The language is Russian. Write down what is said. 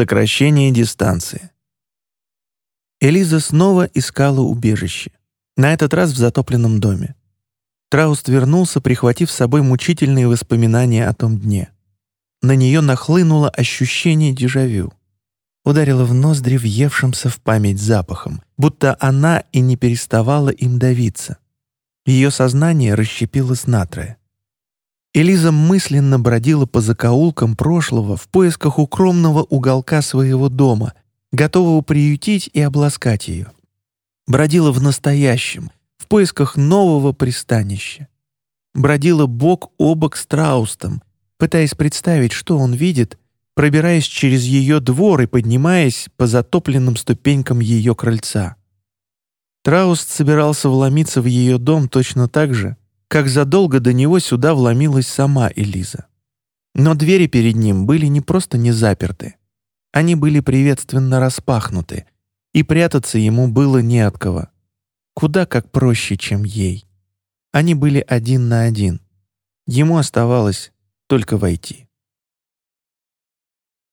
Сокращение дистанции. Элиза снова искала убежище. На этот раз в затопленном доме. Трауст вернулся, прихватив с собой мучительные воспоминания о том дне. На нее нахлынуло ощущение дежавю. Ударило в ноздри въевшимся в память запахом, будто она и не переставала им давиться. Ее сознание расщепилось натрое. Элиза мысленно бродила по закоулкам прошлого в поисках укромного уголка своего дома, готового приютить и обласкать ее. Бродила в настоящем, в поисках нового пристанища. Бродила бок о бок с Траустом, пытаясь представить, что он видит, пробираясь через ее двор и поднимаясь по затопленным ступенькам ее крыльца. Трауст собирался вломиться в ее дом точно так же, как задолго до него сюда вломилась сама Элиза. Но двери перед ним были не просто не заперты. Они были приветственно распахнуты, и прятаться ему было не от кого. Куда как проще, чем ей. Они были один на один. Ему оставалось только войти.